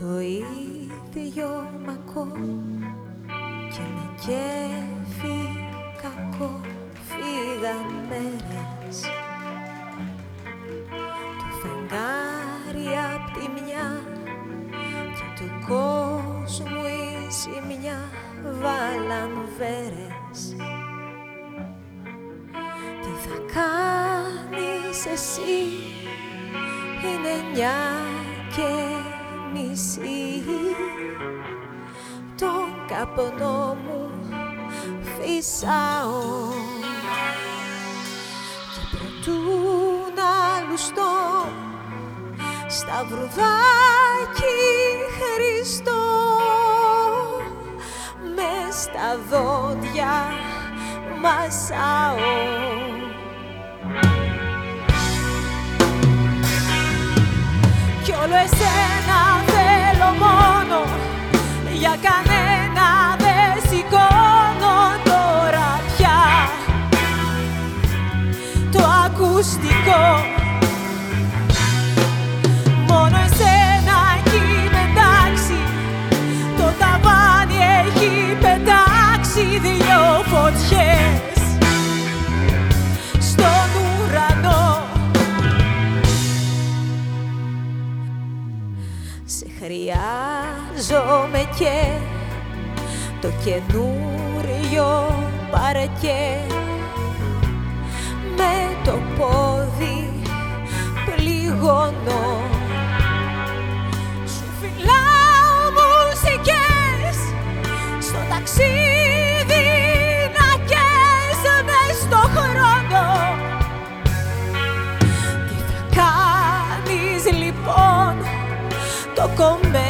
το ίδιο μακό και με κέφι κακό φύγαμε μέρες το φεγγάρι απ' τη μια και του κόσμου η ζημιά βάλανφερες τι θα κάνεις εσύ είναι μια και μισή. Τον καπνό μου φυσάω και προτού να λουστώ στα βρουδάκι Χριστό. Μες στα δόντια μασάω ακουστικό. Μόνο εσένα εκεί πετάξει. Το ταβάνι έχει πετάξει δυο φωτιές. Στον ουρανό. Σε χρειάζομαι και το καινούριο παρκέ με το πόδι πληγώνω Σου φυλάω μουσικές στο ταξίδι να καίες μες στο χρόνο. Τι θα κάνεις λοιπόν το κομμένο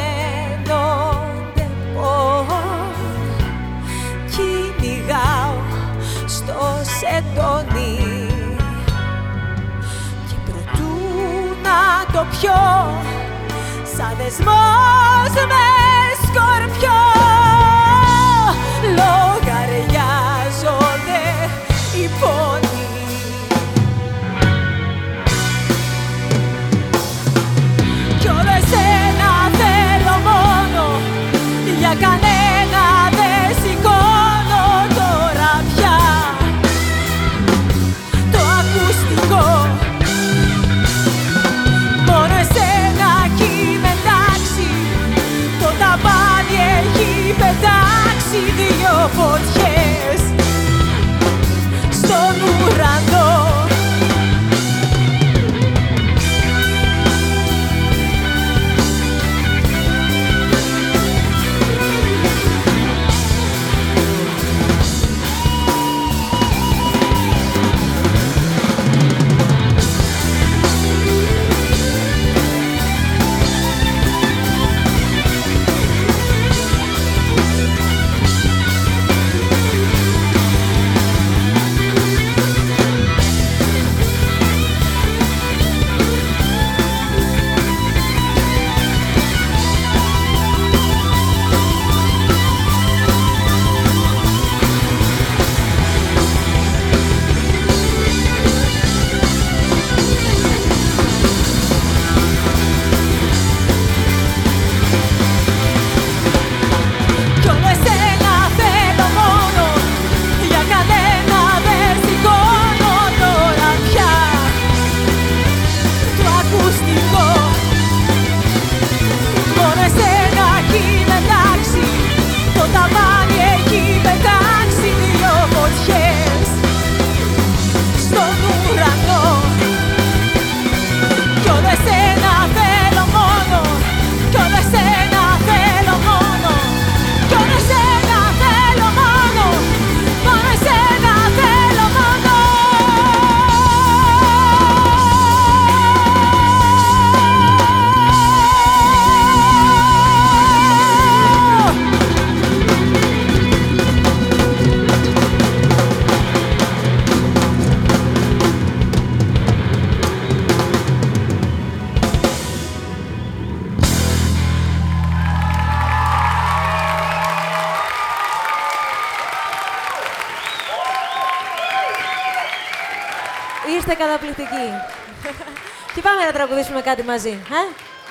το πιω σαν δεσμός με Στον Είστε καταπληκτικοί. Και πάμε να τραγουδήσουμε κάτι μαζί. Ε;